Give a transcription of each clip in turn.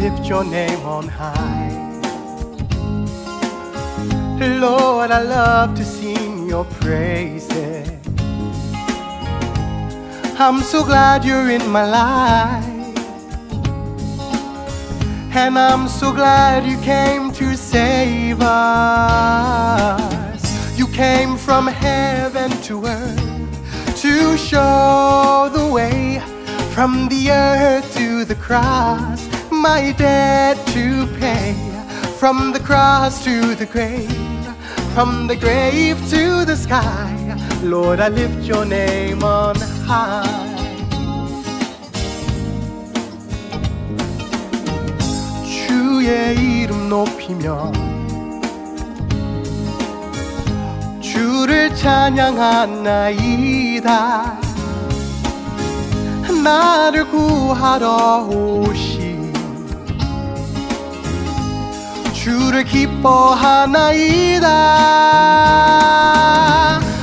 your name on high. Lord, I love to sing your praises. I'm so glad you're in my life. And I'm so glad you came to save us. You came from heaven to earth to show the way from the earth to the cross, my debt to pay. From the cross to the grave, from the grave to the sky, Lord, I lift your name on high. 주의 이름 높이며 주를 찬양하나이다 나를 구하러 오신 주를 기뻐하나이다.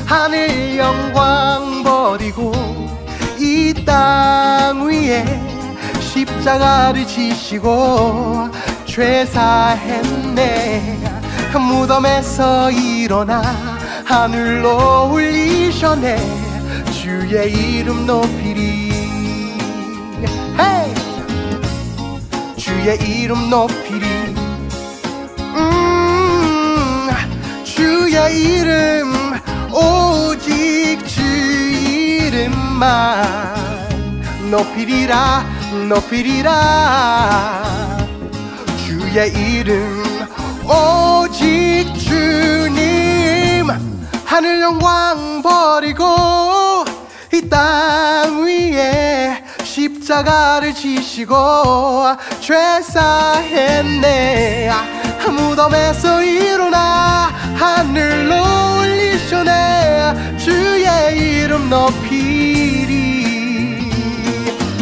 하늘 영광 버리고 이 땅 위에 십자가를 지시고 죄사했네. 무덤에서 일어나 하늘로 올리셨네. 주의 이름 높이리. hey! 주의 이름 높이리 주의 이름 오직 주 이름만. 높이리라 높이리라. 주의 이름 오직 주님. 하늘 영광 버리고 이 땅 위에 십자가를 지시고 죄사했네. 무덤에서 일어나 하늘로 올리셔네 주의 이름 높이리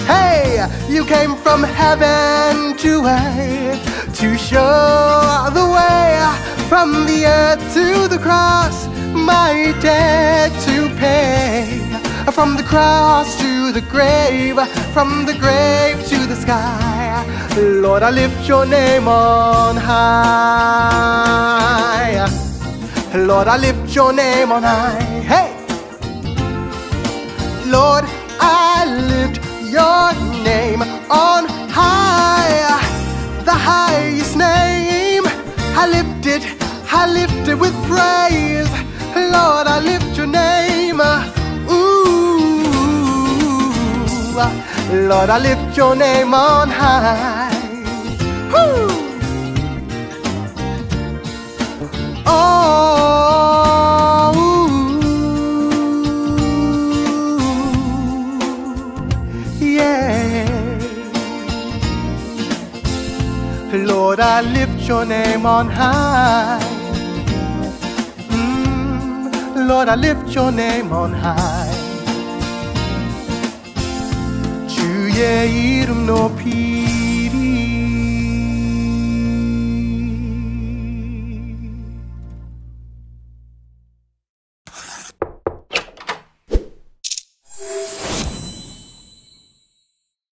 Hey, you came from heaven to earth to show the way from the earth to the cross, my debt to pay. From the cross to the grave, from the grave to the sky. Lord, I lift your name on high. Lord, I lift your name on high. Hey! Lord, I lift your name on high, the highest name. I lift it, I lift it with praise. Lord, I lift your name. Ooh, Lord, I lift your name on high. Woo. Oh, Lord, I lift your name on high. Mm, Lord, I lift your name on high. 주의 이름 높이